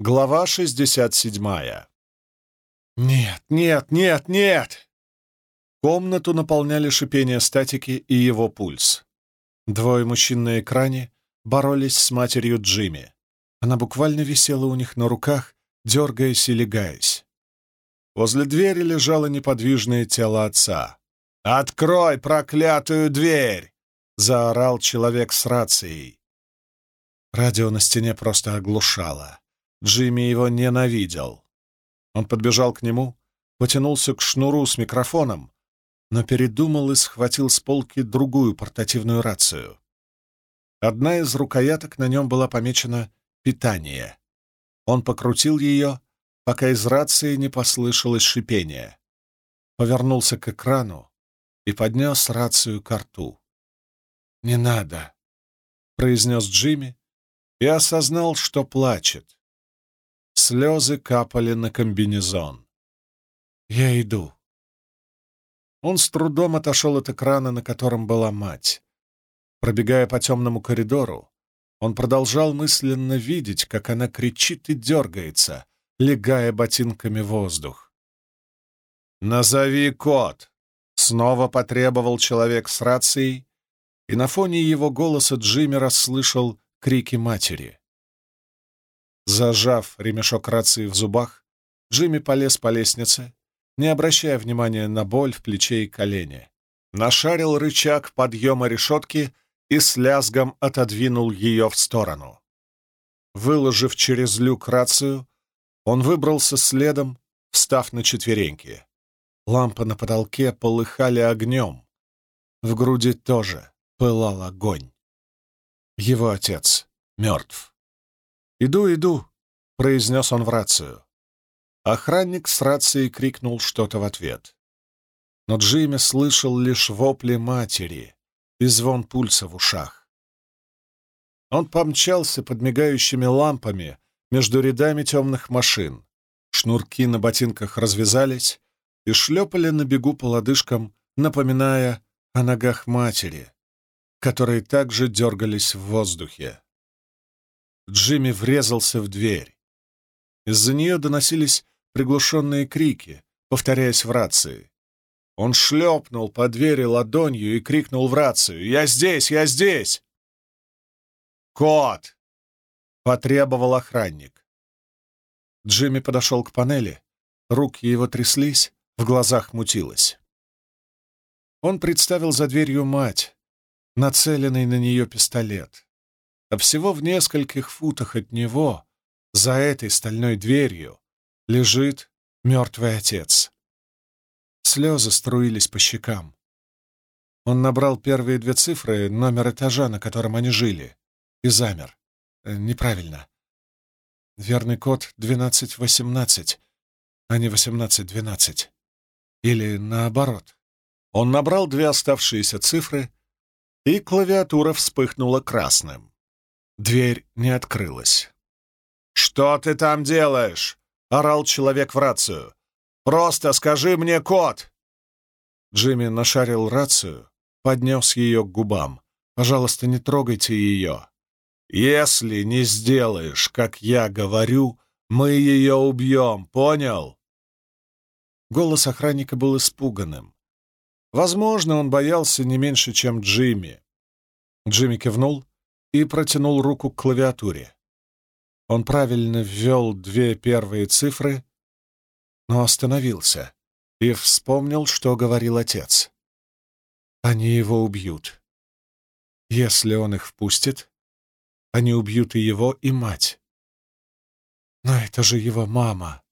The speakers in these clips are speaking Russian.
Глава 67. «Нет, нет, нет, нет!» Комнату наполняли шипение статики и его пульс. Двое мужчин на экране боролись с матерью Джимми. Она буквально висела у них на руках, дергаясь и легаясь. Возле двери лежало неподвижное тело отца. «Открой проклятую дверь!» — заорал человек с рацией. Радио на стене просто оглушало. Джимми его ненавидел. Он подбежал к нему, потянулся к шнуру с микрофоном, но передумал и схватил с полки другую портативную рацию. Одна из рукояток на нем была помечена «Питание». Он покрутил ее, пока из рации не послышалось шипение. Повернулся к экрану и поднес рацию к рту. «Не надо», — произнес Джимми и осознал, что плачет. Слезы капали на комбинезон. «Я иду». Он с трудом отошел от экрана, на котором была мать. Пробегая по темному коридору, он продолжал мысленно видеть, как она кричит и дергается, легая ботинками воздух. «Назови код!» — снова потребовал человек с рацией, и на фоне его голоса Джимми расслышал крики матери. Зажав ремешок рации в зубах, Джимми полез по лестнице, не обращая внимания на боль в плече и колене. Нашарил рычаг подъема решетки и с лязгом отодвинул ее в сторону. Выложив через люк рацию, он выбрался следом, встав на четвереньки. Лампы на потолке полыхали огнем. В груди тоже пылал огонь. Его отец мертв. «Иду, иду», — произнес он в рацию. Охранник с рацией крикнул что-то в ответ. Но Джимми слышал лишь вопли матери и звон пульса в ушах. Он помчался под мигающими лампами между рядами темных машин. Шнурки на ботинках развязались и шлепали на бегу по лодыжкам, напоминая о ногах матери, которые также дергались в воздухе. Джимми врезался в дверь. Из-за нее доносились приглушенные крики, повторяясь в рации. Он шлепнул по двери ладонью и крикнул в рацию «Я здесь! Я здесь!» «Кот!» — потребовал охранник. Джимми подошел к панели, руки его тряслись, в глазах мутилось. Он представил за дверью мать, нацеленный на нее пистолет а всего в нескольких футах от него, за этой стальной дверью, лежит мертвый отец. Слезы струились по щекам. Он набрал первые две цифры, номер этажа, на котором они жили, и замер. Э, неправильно. Верный код 1218, а не 1812. Или наоборот. Он набрал две оставшиеся цифры, и клавиатура вспыхнула красным. Дверь не открылась. «Что ты там делаешь?» — орал человек в рацию. «Просто скажи мне код!» Джимми нашарил рацию, поднес ее к губам. «Пожалуйста, не трогайте ее. Если не сделаешь, как я говорю, мы ее убьем, понял?» Голос охранника был испуганным. Возможно, он боялся не меньше, чем Джимми. Джимми кивнул и протянул руку к клавиатуре. Он правильно ввел две первые цифры, но остановился и вспомнил, что говорил отец. Они его убьют. Если он их впустит, они убьют и его, и мать. Но это же его мама.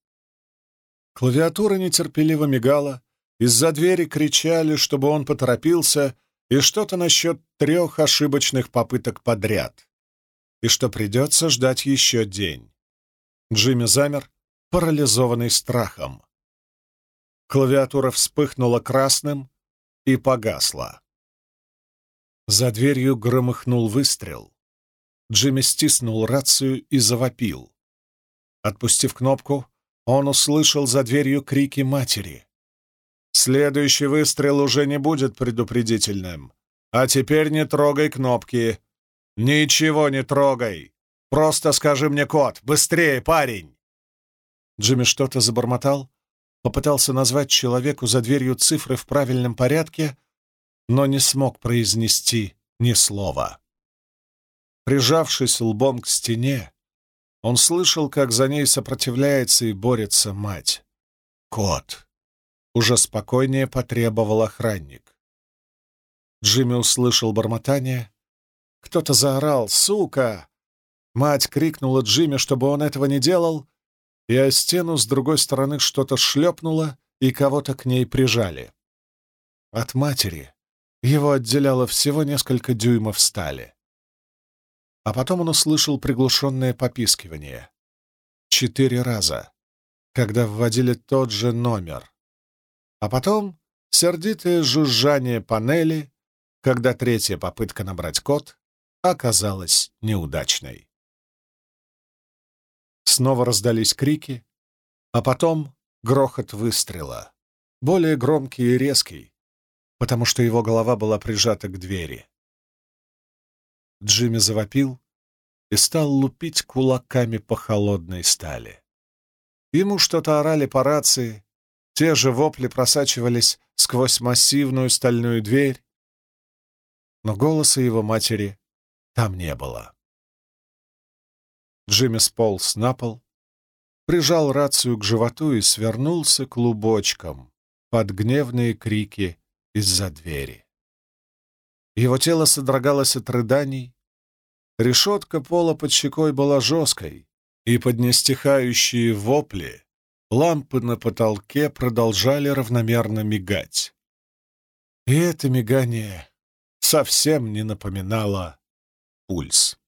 Клавиатура нетерпеливо мигала, из-за двери кричали, чтобы он поторопился, и что-то насчет трех ошибочных попыток подряд, и что придется ждать еще день. Джимми замер, парализованный страхом. Клавиатура вспыхнула красным и погасла. За дверью громыхнул выстрел. Джимми стиснул рацию и завопил. Отпустив кнопку, он услышал за дверью крики матери. Следующий выстрел уже не будет предупредительным. А теперь не трогай кнопки. Ничего не трогай. Просто скажи мне код! Быстрее, парень!» Джимми что-то забормотал, попытался назвать человеку за дверью цифры в правильном порядке, но не смог произнести ни слова. Прижавшись лбом к стене, он слышал, как за ней сопротивляется и борется мать. «Кот!» — уже спокойнее потребовал охранник. Джимми услышал бормотание. Кто-то заорал «Сука!» Мать крикнула Джимми, чтобы он этого не делал, и о стену с другой стороны что-то шлепнуло, и кого-то к ней прижали. От матери его отделяло всего несколько дюймов стали. А потом он услышал приглушенное попискивание. Четыре раза, когда вводили тот же номер. А потом сердитое жужжание панели, когда третья попытка набрать код оказалась неудачной. Снова раздались крики, а потом грохот выстрела, более громкий и резкий, потому что его голова была прижата к двери. Джимми завопил и стал лупить кулаками по холодной стали. Ему что-то орали по рации, те же вопли просачивались сквозь массивную стальную дверь, но голоса его матери там не было. Джимми сполз на пол, прижал рацию к животу и свернулся клубочком под гневные крики из-за двери. Его тело содрогалось от рыданий, решетка пола под щекой была жесткой, и под нестихающие вопли лампы на потолке продолжали равномерно мигать. И это мигание совсем не напоминало пульс.